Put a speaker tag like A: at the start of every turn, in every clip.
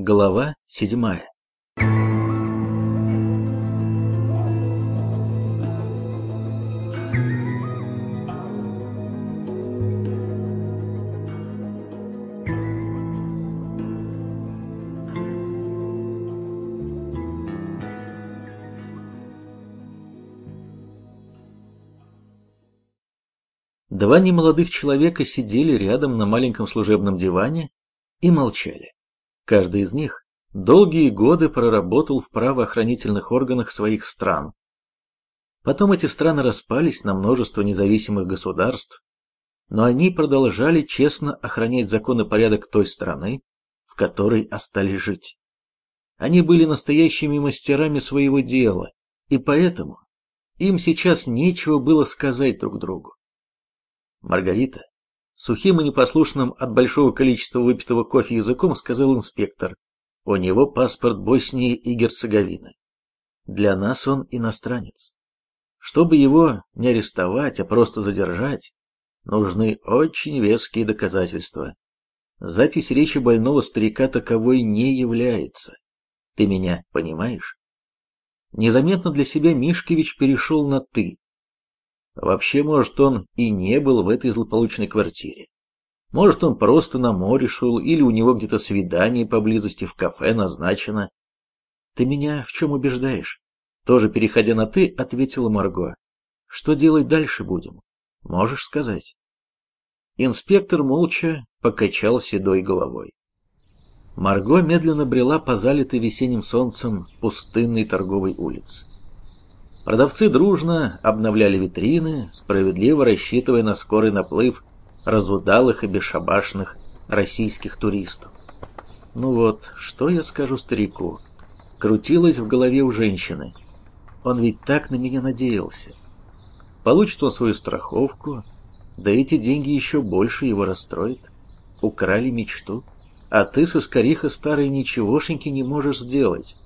A: Глава седьмая Два немолодых человека сидели рядом на маленьком служебном диване и молчали. Каждый из них долгие годы проработал в правоохранительных органах своих стран. Потом эти страны распались на множество независимых государств, но они продолжали честно охранять закон и порядок той страны, в которой остались жить. Они были настоящими мастерами своего дела, и поэтому им сейчас нечего было сказать друг другу. Маргарита, сухим и непослушным от большого количества выпитого кофе языком сказал инспектор. У него паспорт Боснии и Герцеговины. Для нас он иностранец. Чтобы его не арестовать, а просто задержать, нужны очень веские доказательства. Запись речи больного старика таковой не является. Ты меня понимаешь? Незаметно для себя Мишкевич перешел на «ты». Вообще, может, он и не был в этой злополучной квартире. Может, он просто на море шел, или у него где-то свидание поблизости в кафе назначено. Ты меня в чем убеждаешь? Тоже переходя на «ты», ответила Марго. Что делать дальше будем? Можешь сказать? Инспектор молча покачал седой головой. Марго медленно брела по залитой весенним солнцем пустынной торговой улице. Продавцы дружно обновляли витрины, справедливо рассчитывая на скорый наплыв разудалых и бесшабашных российских туристов. Ну вот, что я скажу старику? Крутилось в голове у женщины. Он ведь так на меня надеялся. Получит он свою страховку, да эти деньги еще больше его расстроят. Украли мечту, а ты со скориха старой ничегошеньки не можешь сделать.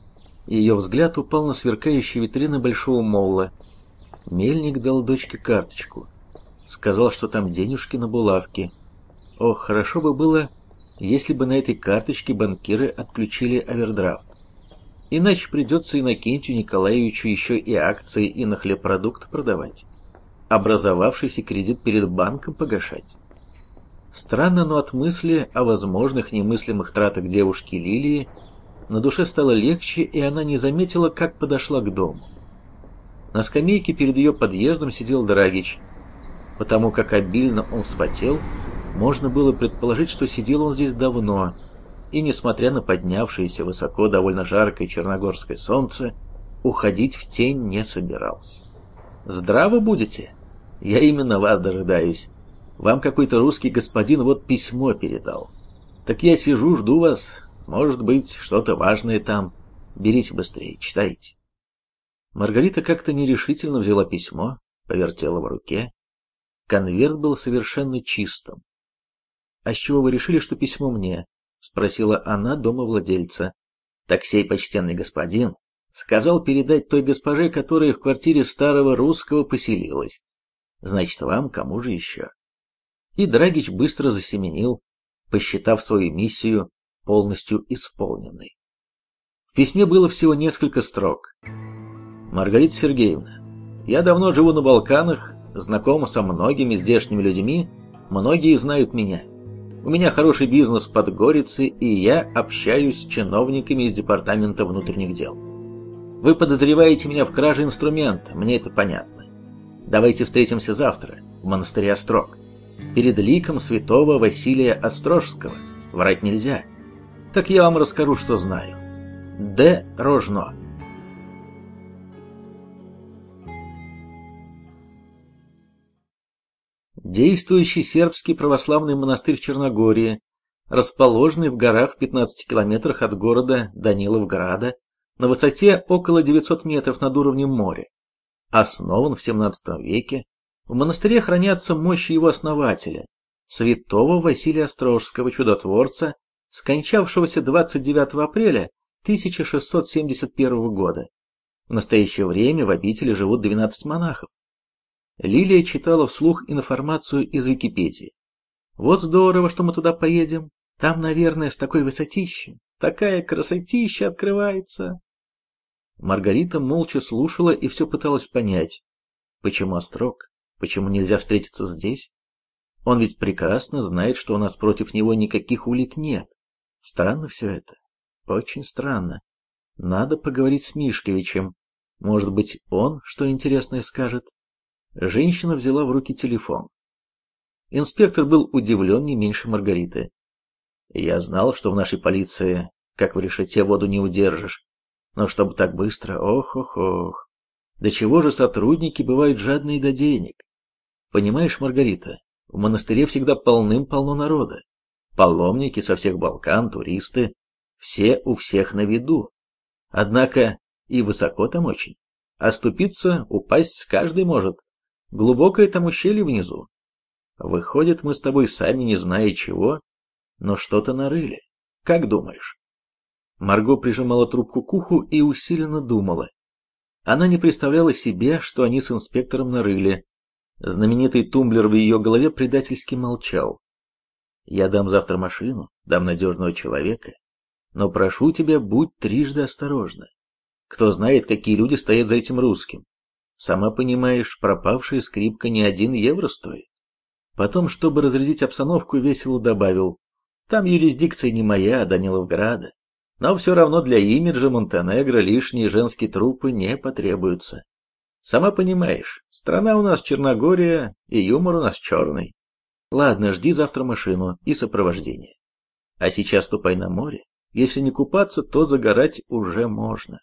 A: Ее взгляд упал на сверкающие витрины большого молла. Мельник дал дочке карточку. Сказал, что там денежки на булавке. Ох, хорошо бы было, если бы на этой карточке банкиры отключили овердрафт. Иначе придется Иннокентию Николаевичу еще и акции и на хлебпродукт продавать. Образовавшийся кредит перед банком погашать. Странно, но от мысли о возможных немыслимых тратах девушки Лилии на душе стало легче, и она не заметила, как подошла к дому. На скамейке перед ее подъездом сидел Драгич. Потому как обильно он вспотел, можно было предположить, что сидел он здесь давно, и, несмотря на поднявшееся высоко довольно жаркое черногорское солнце, уходить в тень не собирался. «Здраво будете? Я именно вас дожидаюсь. Вам какой-то русский господин вот письмо передал. Так я сижу, жду вас, может быть, что-то важное там. Берите быстрее, читайте. Маргарита как-то нерешительно взяла письмо, повертела в руке. Конверт был совершенно чистым. «А с чего вы решили, что письмо мне?» — спросила она дома владельца. «Так сей почтенный господин сказал передать той госпоже, которая в квартире старого русского поселилась. Значит, вам кому же еще?» И Драгич быстро засеменил, посчитав свою миссию полностью исполненной. В письме было всего несколько строк. «Маргарита Сергеевна, я давно живу на Балканах, знакома со многими здешними людьми, многие знают меня. У меня хороший бизнес в Подгорице, и я общаюсь с чиновниками из Департамента внутренних дел. Вы подозреваете меня в краже инструмента, мне это понятно. Давайте встретимся завтра в монастыре Острог. Перед ликом святого Василия Острожского. Врать нельзя так я вам расскажу, что знаю. Д. Рожно. Действующий сербский православный монастырь в Черногории, расположенный в горах в 15 километрах от города Даниловграда, на высоте около 900 метров над уровнем моря. Основан в 17 веке, в монастыре хранятся мощи его основателя, святого Василия Острожского, чудотворца скончавшегося 29 апреля 1671 года. В настоящее время в обители живут 12 монахов. Лилия читала вслух информацию из Википедии. Вот здорово, что мы туда поедем. Там, наверное, с такой высотищей, Такая красотища открывается. Маргарита молча слушала и все пыталась понять, почему Острог, почему нельзя встретиться здесь. Он ведь прекрасно знает, что у нас против него никаких улик нет. Странно все это. Очень странно. Надо поговорить с Мишковичем. Может быть, он что интересное скажет. Женщина взяла в руки телефон. Инспектор был удивлен не меньше Маргариты. Я знал, что в нашей полиции, как в решете, воду не удержишь. Но чтобы так быстро, ох-ох-ох. До чего же сотрудники бывают жадные до денег? Понимаешь, Маргарита, в монастыре всегда полным-полно народа. Паломники со всех Балкан, туристы, все у всех на виду. Однако и высоко там очень. Оступиться, упасть каждый может. Глубокое там ущелье внизу. Выходит, мы с тобой сами не зная чего, но что-то нарыли. Как думаешь? Марго прижимала трубку к уху и усиленно думала. Она не представляла себе, что они с инспектором нарыли. Знаменитый тумблер в ее голове предательски молчал. «Я дам завтра машину, дам надежного человека, но прошу тебя, будь трижды осторожна. Кто знает, какие люди стоят за этим русским. Сама понимаешь, пропавшая скрипка не один евро стоит. Потом, чтобы разрядить обстановку, весело добавил, там юрисдикция не моя, а Даниловграда. Но все равно для имиджа Монтенегро лишние женские трупы не потребуются. Сама понимаешь, страна у нас Черногория, и юмор у нас черный. Ладно, жди завтра машину и сопровождение. А сейчас ступай на море. Если не купаться, то загорать уже можно.